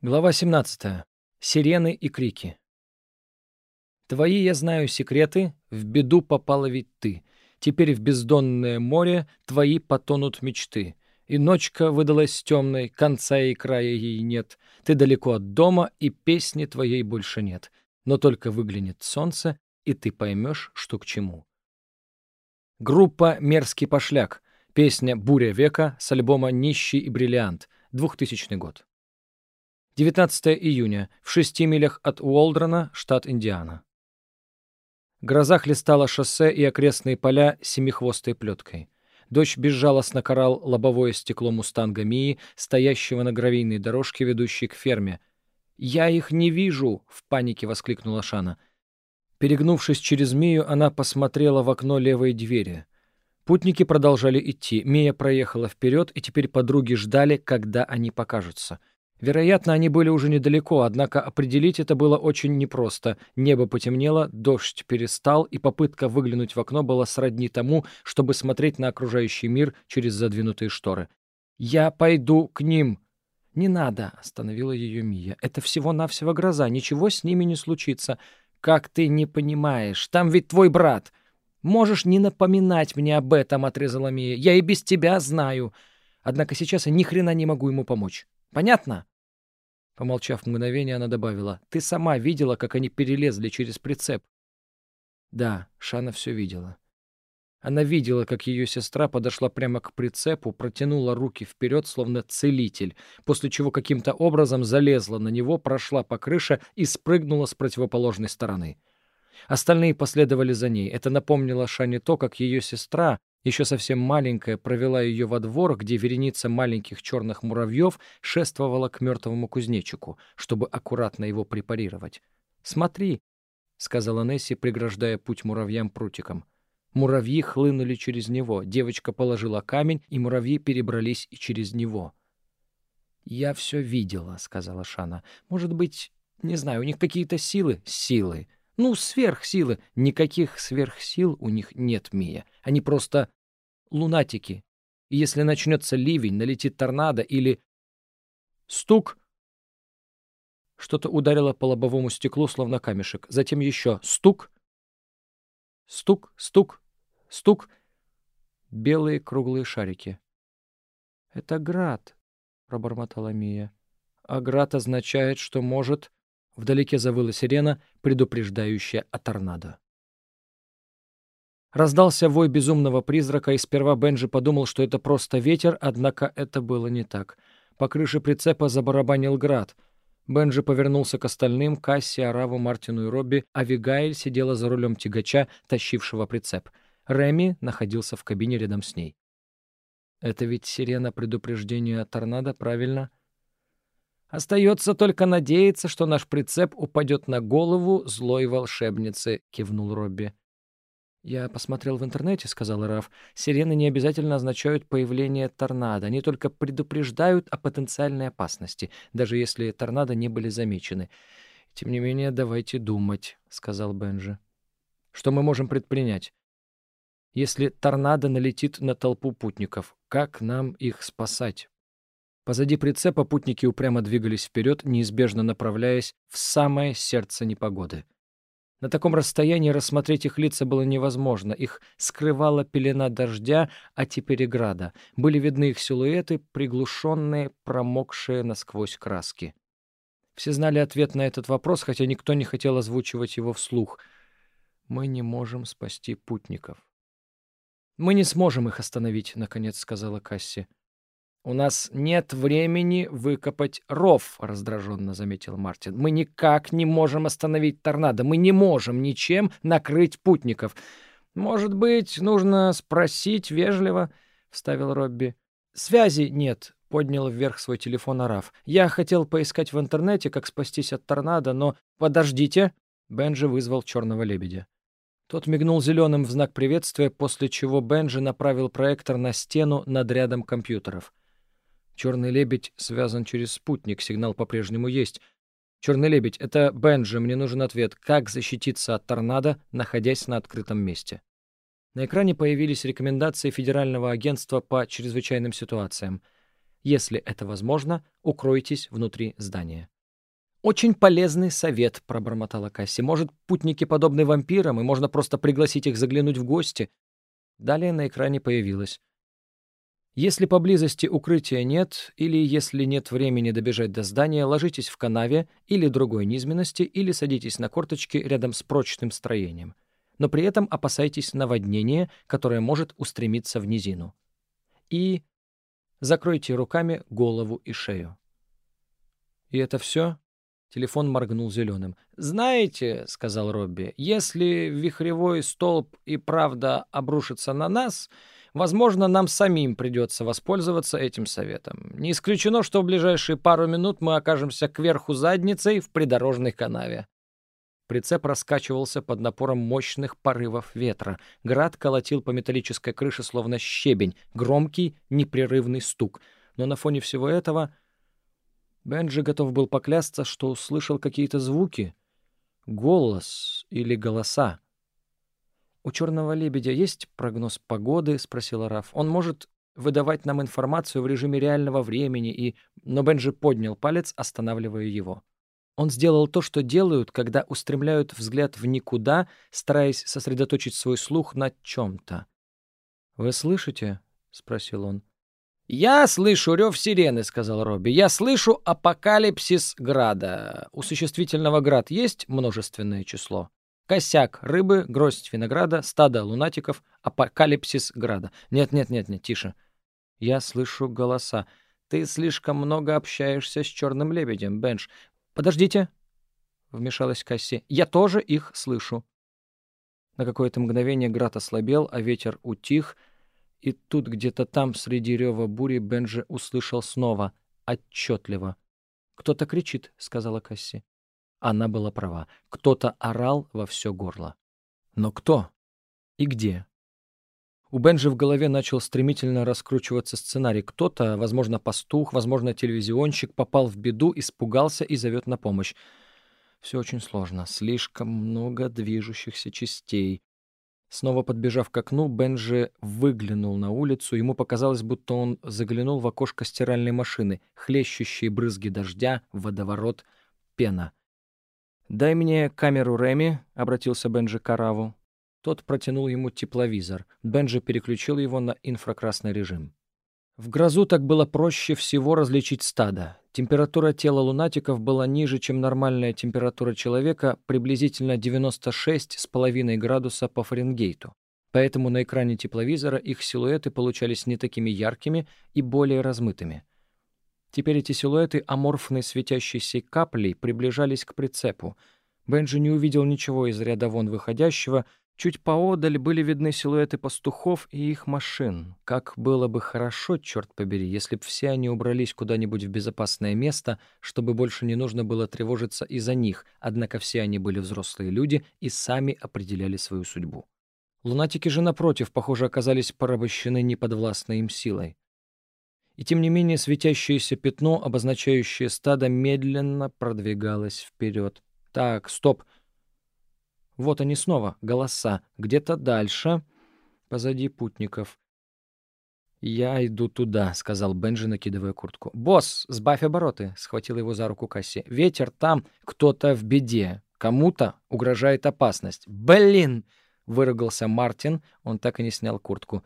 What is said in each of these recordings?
Глава 17. Сирены и крики. Твои, я знаю, секреты, в беду попала ведь ты. Теперь в бездонное море твои потонут мечты. И ночка выдалась темной, конца и края ей нет. Ты далеко от дома, и песни твоей больше нет. Но только выглянет солнце, и ты поймешь, что к чему. Группа «Мерзкий пошляк». Песня «Буря века» с альбома «Нищий и бриллиант», 2000 год. 19 июня, в шести милях от Уолдрона, штат Индиана. Гроза хлестала шоссе и окрестные поля семихвостой плеткой. Дождь безжалостно карал лобовое стекло мустанга Мии, стоящего на гравийной дорожке, ведущей к ферме. «Я их не вижу!» — в панике воскликнула Шана. Перегнувшись через Мию, она посмотрела в окно левой двери. Путники продолжали идти. Мия проехала вперед, и теперь подруги ждали, когда они покажутся. Вероятно, они были уже недалеко, однако определить это было очень непросто. Небо потемнело, дождь перестал, и попытка выглянуть в окно была сродни тому, чтобы смотреть на окружающий мир через задвинутые шторы. «Я пойду к ним!» «Не надо!» — остановила ее Мия. «Это всего-навсего гроза, ничего с ними не случится. Как ты не понимаешь? Там ведь твой брат!» «Можешь не напоминать мне об этом», — отрезала Мия. «Я и без тебя знаю. Однако сейчас я ни хрена не могу ему помочь». Понятно?» Помолчав мгновение, она добавила. «Ты сама видела, как они перелезли через прицеп?» Да, Шана все видела. Она видела, как ее сестра подошла прямо к прицепу, протянула руки вперед, словно целитель, после чего каким-то образом залезла на него, прошла по крыше и спрыгнула с противоположной стороны. Остальные последовали за ней. Это напомнило Шане то, как ее сестра, еще совсем маленькая, провела ее во двор, где вереница маленьких черных муравьев шествовала к мертвому кузнечику, чтобы аккуратно его препарировать. «Смотри», — сказала Несси, преграждая путь муравьям прутиком. Муравьи хлынули через него. Девочка положила камень, и муравьи перебрались и через него. «Я все видела», — сказала Шана. «Может быть, не знаю, у них какие-то силы?» «Силы. Ну, сверхсилы. Никаких сверхсил у них нет, Мия. Они просто лунатики. И если начнется ливень, налетит торнадо или... Стук! Что-то ударило по лобовому стеклу, словно камешек. Затем еще стук. Стук, стук, стук. Белые круглые шарики. «Это град», — пробормотала Мия. «А град означает, что может...» Вдалеке завыла сирена, предупреждающая о торнадо. Раздался вой безумного призрака, и сперва Бенджи подумал, что это просто ветер, однако это было не так. По крыше прицепа забарабанил град. Бенджи повернулся к остальным, Касси, Араву, Мартину и Робби. Авигайль сидела за рулем тягача, тащившего прицеп. Реми находился в кабине рядом с ней. «Это ведь сирена предупреждения торнадо, правильно?» «Остается только надеяться, что наш прицеп упадет на голову злой волшебницы», — кивнул Робби. «Я посмотрел в интернете», — сказал Раф. «Сирены не обязательно означают появление торнадо. Они только предупреждают о потенциальной опасности, даже если торнадо не были замечены. Тем не менее, давайте думать», — сказал Бенджи. «Что мы можем предпринять? Если торнадо налетит на толпу путников, как нам их спасать?» Позади прицепа путники упрямо двигались вперед, неизбежно направляясь в самое сердце непогоды. На таком расстоянии рассмотреть их лица было невозможно. Их скрывала пелена дождя, а теперь и града. Были видны их силуэты, приглушенные, промокшие насквозь краски. Все знали ответ на этот вопрос, хотя никто не хотел озвучивать его вслух. «Мы не можем спасти путников». «Мы не сможем их остановить», — наконец сказала Касси. «У нас нет времени выкопать ров», — раздраженно заметил Мартин. «Мы никак не можем остановить торнадо. Мы не можем ничем накрыть путников. Может быть, нужно спросить вежливо», — вставил Робби. «Связи нет», — поднял вверх свой телефон Араф. «Я хотел поискать в интернете, как спастись от торнадо, но...» «Подождите!» — Бенджи вызвал черного лебедя. Тот мигнул зеленым в знак приветствия, после чего Бенджи направил проектор на стену над рядом компьютеров. Черный лебедь связан через спутник, сигнал по-прежнему есть. Черный лебедь, это Бенджи, мне нужен ответ. Как защититься от торнадо, находясь на открытом месте? На экране появились рекомендации Федерального агентства по чрезвычайным ситуациям. Если это возможно, укройтесь внутри здания. «Очень полезный совет», — пробормотала Касси. «Может, путники подобны вампирам, и можно просто пригласить их заглянуть в гости?» Далее на экране появилось. Если поблизости укрытия нет, или если нет времени добежать до здания, ложитесь в канаве или другой низменности, или садитесь на корточки рядом с прочным строением. Но при этом опасайтесь наводнения, которое может устремиться в низину. И закройте руками голову и шею. И это все? Телефон моргнул зеленым. «Знаете, — сказал Робби, — если вихревой столб и правда обрушится на нас, — Возможно, нам самим придется воспользоваться этим советом. Не исключено, что в ближайшие пару минут мы окажемся кверху задницей в придорожной канаве. Прицеп раскачивался под напором мощных порывов ветра. Град колотил по металлической крыше, словно щебень. Громкий, непрерывный стук. Но на фоне всего этого Бенджи готов был поклясться, что услышал какие-то звуки. Голос или голоса. «У черного лебедя есть прогноз погоды?» — спросила Раф. «Он может выдавать нам информацию в режиме реального времени и...» Но Бенджи поднял палец, останавливая его. Он сделал то, что делают, когда устремляют взгляд в никуда, стараясь сосредоточить свой слух на чем-то. «Вы слышите?» — спросил он. «Я слышу рев сирены», — сказал Робби. «Я слышу апокалипсис града. У существительного град есть множественное число?» Косяк рыбы, гроздь винограда, стадо лунатиков, апокалипсис града. Нет-нет-нет-нет, тише. Я слышу голоса. Ты слишком много общаешься с черным лебедем, Бенш. Подождите, — вмешалась Касси. Я тоже их слышу. На какое-то мгновение град ослабел, а ветер утих, и тут где-то там, среди рева бури, Бенджи услышал снова, отчетливо. «Кто-то кричит», — сказала Касси. Она была права. Кто-то орал во все горло. Но кто? И где? У Бенжи в голове начал стремительно раскручиваться сценарий. Кто-то, возможно, пастух, возможно, телевизионщик, попал в беду, испугался и зовет на помощь. Все очень сложно. Слишком много движущихся частей. Снова подбежав к окну, Бенжи выглянул на улицу. Ему показалось, будто он заглянул в окошко стиральной машины. Хлещущие брызги дождя, водоворот, пена. «Дай мне камеру Реми», — обратился Бенджи к Араву. Тот протянул ему тепловизор. Бенджи переключил его на инфракрасный режим. В грозу так было проще всего различить стадо. Температура тела лунатиков была ниже, чем нормальная температура человека, приблизительно 96,5 градуса по Фаренгейту. Поэтому на экране тепловизора их силуэты получались не такими яркими и более размытыми. Теперь эти силуэты аморфной светящейся каплей приближались к прицепу. Бенджи не увидел ничего из ряда вон выходящего. Чуть поодаль были видны силуэты пастухов и их машин. Как было бы хорошо, черт побери, если б все они убрались куда-нибудь в безопасное место, чтобы больше не нужно было тревожиться из-за них, однако все они были взрослые люди и сами определяли свою судьбу. Лунатики же, напротив, похоже, оказались порабощены неподвластной им силой. И тем не менее светящееся пятно, обозначающее стадо, медленно продвигалось вперед. Так, стоп. Вот они снова, голоса. Где-то дальше, позади путников. «Я иду туда», — сказал Бенджи, накидывая куртку. «Босс, сбавь обороты», — схватил его за руку Касси. «Ветер там, кто-то в беде. Кому-то угрожает опасность». «Блин!» — выругался Мартин. Он так и не снял куртку.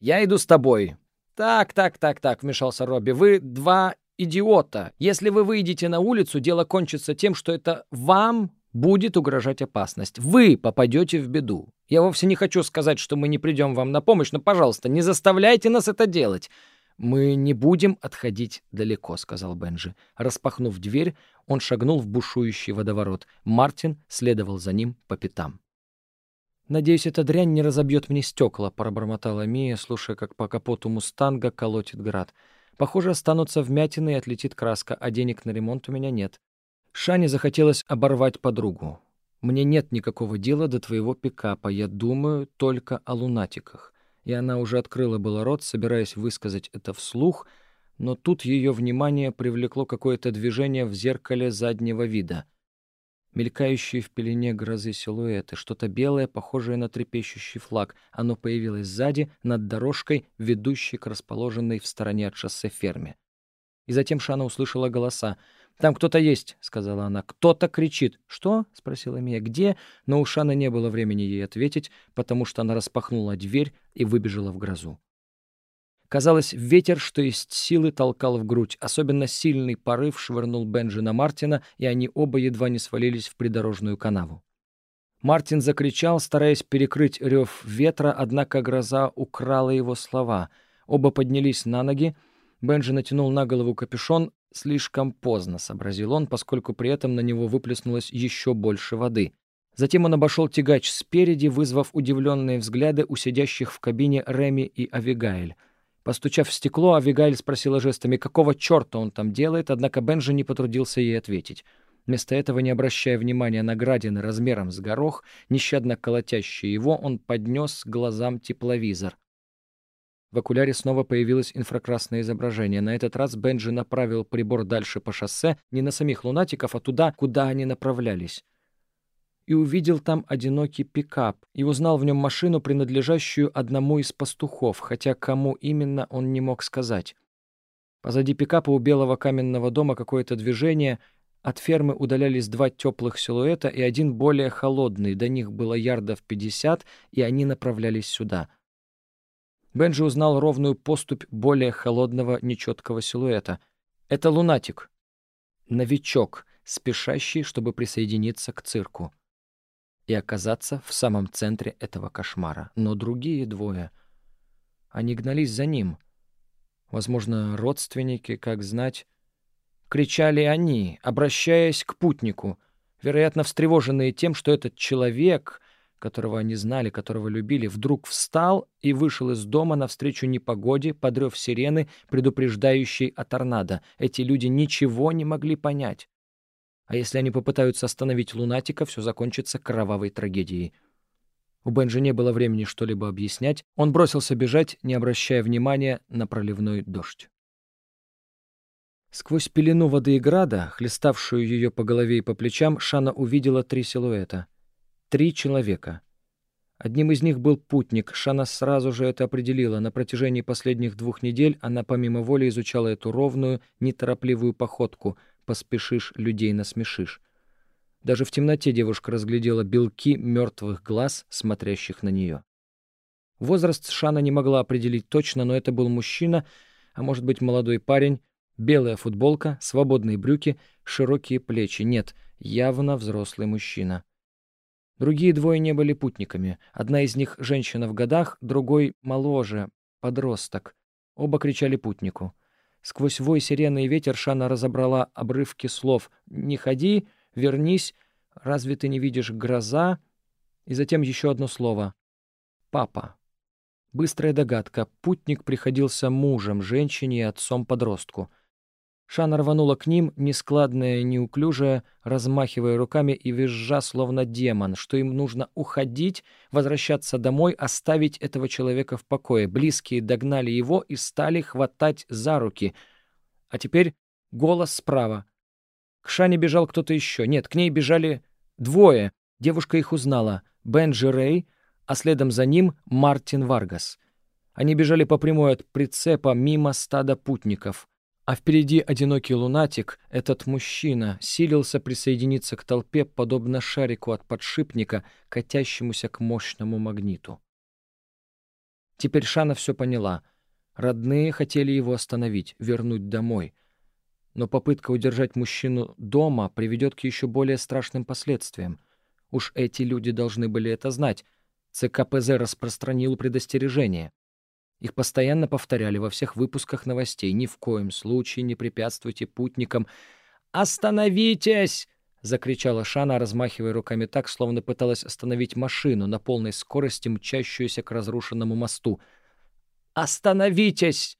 «Я иду с тобой», «Так, так, так, так», — вмешался Робби. «Вы два идиота. Если вы выйдете на улицу, дело кончится тем, что это вам будет угрожать опасность. Вы попадете в беду. Я вовсе не хочу сказать, что мы не придем вам на помощь, но, пожалуйста, не заставляйте нас это делать». «Мы не будем отходить далеко», — сказал Бенджи. Распахнув дверь, он шагнул в бушующий водоворот. Мартин следовал за ним по пятам. «Надеюсь, эта дрянь не разобьет мне стекла», — пробормотала Мия, слушая, как по капоту «Мустанга» колотит град. «Похоже, останутся вмятины и отлетит краска, а денег на ремонт у меня нет». Шане захотелось оборвать подругу. «Мне нет никакого дела до твоего пикапа. Я думаю только о лунатиках». И она уже открыла было рот, собираясь высказать это вслух, но тут ее внимание привлекло какое-то движение в зеркале заднего вида — Мелькающие в пелене грозы силуэты, что-то белое, похожее на трепещущий флаг. Оно появилось сзади, над дорожкой, ведущей к расположенной в стороне от шоссе ферме. И затем Шана услышала голоса. «Там кто-то есть», — сказала она. «Кто-то кричит». «Что?» — спросила Мия. «Где?» Но у Шана не было времени ей ответить, потому что она распахнула дверь и выбежала в грозу. Казалось, ветер, что есть силы, толкал в грудь. Особенно сильный порыв швырнул Бенджи на Мартина, и они оба едва не свалились в придорожную канаву. Мартин закричал, стараясь перекрыть рев ветра, однако гроза украла его слова. Оба поднялись на ноги. Бенджи натянул на голову капюшон. Слишком поздно, сообразил он, поскольку при этом на него выплеснулось еще больше воды. Затем он обошел тягач спереди, вызвав удивленные взгляды у сидящих в кабине Реми и Авигаэль. Постучав в стекло, Авигаэль спросила жестами, какого черта он там делает, однако Бенджи не потрудился ей ответить. Вместо этого, не обращая внимания на градины размером с горох, нещадно колотящие его, он поднес глазам тепловизор. В окуляре снова появилось инфракрасное изображение. На этот раз Бенджи направил прибор дальше по шоссе, не на самих лунатиков, а туда, куда они направлялись и увидел там одинокий пикап и узнал в нем машину, принадлежащую одному из пастухов, хотя кому именно он не мог сказать. Позади пикапа у белого каменного дома какое-то движение, от фермы удалялись два теплых силуэта и один более холодный, до них было ярдов пятьдесят, и они направлялись сюда. Бенджи узнал ровную поступь более холодного, нечеткого силуэта. Это лунатик. Новичок, спешащий, чтобы присоединиться к цирку и оказаться в самом центре этого кошмара. Но другие двое, они гнались за ним. Возможно, родственники, как знать. Кричали они, обращаясь к путнику, вероятно, встревоженные тем, что этот человек, которого они знали, которого любили, вдруг встал и вышел из дома навстречу непогоде, подрев сирены, предупреждающей о торнадо. Эти люди ничего не могли понять. А если они попытаются остановить лунатика, все закончится кровавой трагедией. У Бенджи не было времени что-либо объяснять. Он бросился бежать, не обращая внимания на проливной дождь. Сквозь пелену воды и града, хлеставшую ее по голове и по плечам, Шана увидела три силуэта. Три человека. Одним из них был путник. Шана сразу же это определила. На протяжении последних двух недель она помимо воли изучала эту ровную, неторопливую походку — поспешишь, людей насмешишь. Даже в темноте девушка разглядела белки мертвых глаз, смотрящих на нее. Возраст Шана не могла определить точно, но это был мужчина, а может быть молодой парень, белая футболка, свободные брюки, широкие плечи. Нет, явно взрослый мужчина. Другие двое не были путниками. Одна из них — женщина в годах, другой — моложе, подросток. Оба кричали путнику. Сквозь вой сирены и ветер Шана разобрала обрывки слов «Не ходи», «Вернись», «Разве ты не видишь гроза?» И затем еще одно слово «Папа». Быстрая догадка. Путник приходился мужем, женщине и отцом-подростку. Шана рванула к ним, нескладная, неуклюжая, размахивая руками и визжа, словно демон, что им нужно уходить, возвращаться домой, оставить этого человека в покое. Близкие догнали его и стали хватать за руки. А теперь голос справа. К Шане бежал кто-то еще. Нет, к ней бежали двое. Девушка их узнала. Бенджи Рэй, а следом за ним Мартин Варгас. Они бежали по прямой от прицепа мимо стада путников. А впереди одинокий лунатик, этот мужчина, силился присоединиться к толпе, подобно шарику от подшипника, катящемуся к мощному магниту. Теперь Шана все поняла. Родные хотели его остановить, вернуть домой. Но попытка удержать мужчину дома приведет к еще более страшным последствиям. Уж эти люди должны были это знать. ЦКПЗ распространил предостережение. Их постоянно повторяли во всех выпусках новостей. Ни в коем случае не препятствуйте путникам. «Остановитесь!» — закричала Шана, размахивая руками так, словно пыталась остановить машину на полной скорости, мчащуюся к разрушенному мосту. «Остановитесь!»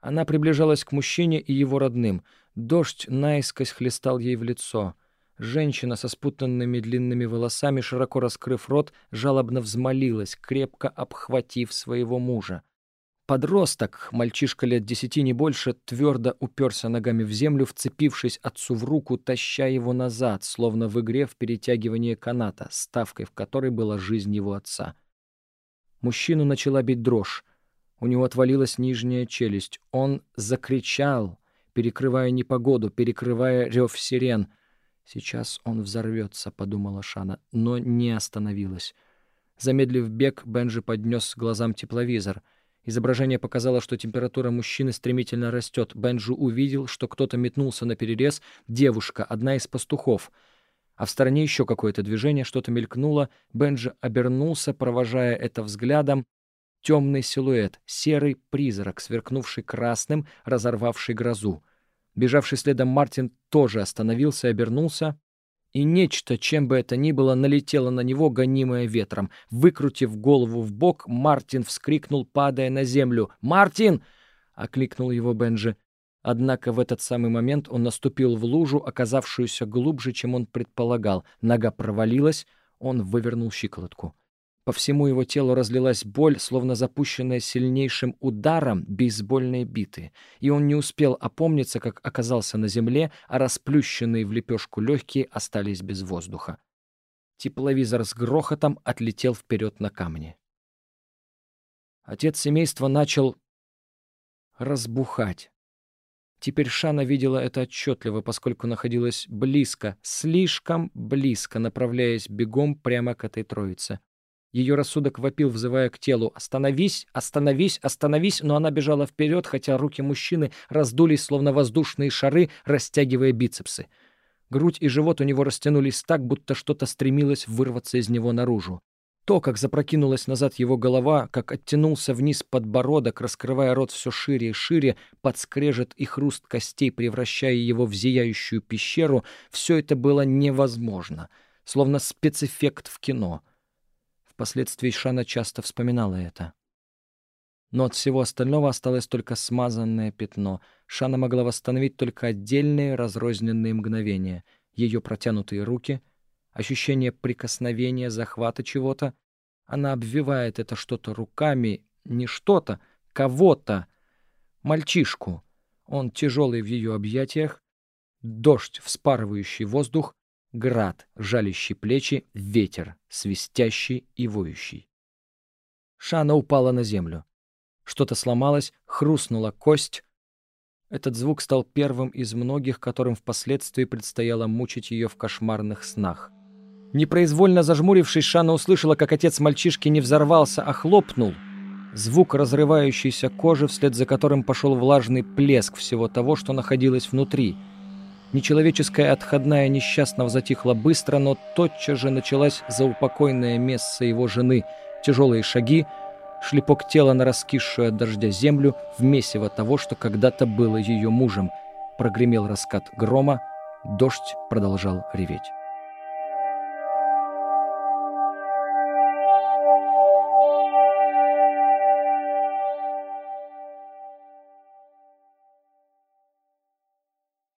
Она приближалась к мужчине и его родным. Дождь наискось хлестал ей в лицо. Женщина со спутанными длинными волосами, широко раскрыв рот, жалобно взмолилась, крепко обхватив своего мужа. Подросток, мальчишка лет десяти не больше, твердо уперся ногами в землю, вцепившись отцу в руку, таща его назад, словно в игре в перетягивание каната, ставкой в которой была жизнь его отца. Мужчину начала бить дрожь. У него отвалилась нижняя челюсть. Он закричал, перекрывая непогоду, перекрывая рев сирен. «Сейчас он взорвется», — подумала Шана, но не остановилась. Замедлив бег, Бенджи поднес глазам тепловизор. Изображение показало, что температура мужчины стремительно растет. Бенджи увидел, что кто-то метнулся на перерез. Девушка, одна из пастухов. А в стороне еще какое-то движение, что-то мелькнуло. Бенджи обернулся, провожая это взглядом. Темный силуэт, серый призрак, сверкнувший красным, разорвавший грозу. Бежавший следом Мартин тоже остановился и обернулся и нечто, чем бы это ни было, налетело на него, гонимое ветром. Выкрутив голову в бок, Мартин вскрикнул, падая на землю. «Мартин!» — окликнул его Бенджи. Однако в этот самый момент он наступил в лужу, оказавшуюся глубже, чем он предполагал. Нога провалилась, он вывернул щиколотку. По всему его телу разлилась боль, словно запущенная сильнейшим ударом бейсбольной биты, и он не успел опомниться, как оказался на земле, а расплющенные в лепешку легкие остались без воздуха. Тепловизор с грохотом отлетел вперед на камни. Отец семейства начал разбухать. Теперь Шана видела это отчетливо, поскольку находилась близко, слишком близко, направляясь бегом прямо к этой троице. Ее рассудок вопил, взывая к телу «Остановись! Остановись! Остановись!» Но она бежала вперед, хотя руки мужчины раздулись, словно воздушные шары, растягивая бицепсы. Грудь и живот у него растянулись так, будто что-то стремилось вырваться из него наружу. То, как запрокинулась назад его голова, как оттянулся вниз подбородок, раскрывая рот все шире и шире, подскрежет и хруст костей, превращая его в зияющую пещеру, все это было невозможно, словно спецэффект в кино — Впоследствии Шана часто вспоминала это. Но от всего остального осталось только смазанное пятно. Шана могла восстановить только отдельные разрозненные мгновения. Ее протянутые руки, ощущение прикосновения, захвата чего-то. Она обвивает это что-то руками, не что-то, кого-то. Мальчишку. Он тяжелый в ее объятиях, дождь, вспарывающий воздух, град, жалящий плечи, ветер, свистящий и воющий. Шана упала на землю. Что-то сломалось, хрустнула кость. Этот звук стал первым из многих, которым впоследствии предстояло мучить ее в кошмарных снах. Непроизвольно зажмурившись, Шана услышала, как отец мальчишки не взорвался, а хлопнул. Звук разрывающейся кожи, вслед за которым пошел влажный плеск всего того, что находилось внутри — Нечеловеческая отходная несчастного затихла быстро, но тотчас же началась заупокойное место его жены. Тяжелые шаги, шлепок тела на раскисшую от дождя землю, в месиво того, что когда-то было ее мужем. Прогремел раскат грома, дождь продолжал реветь.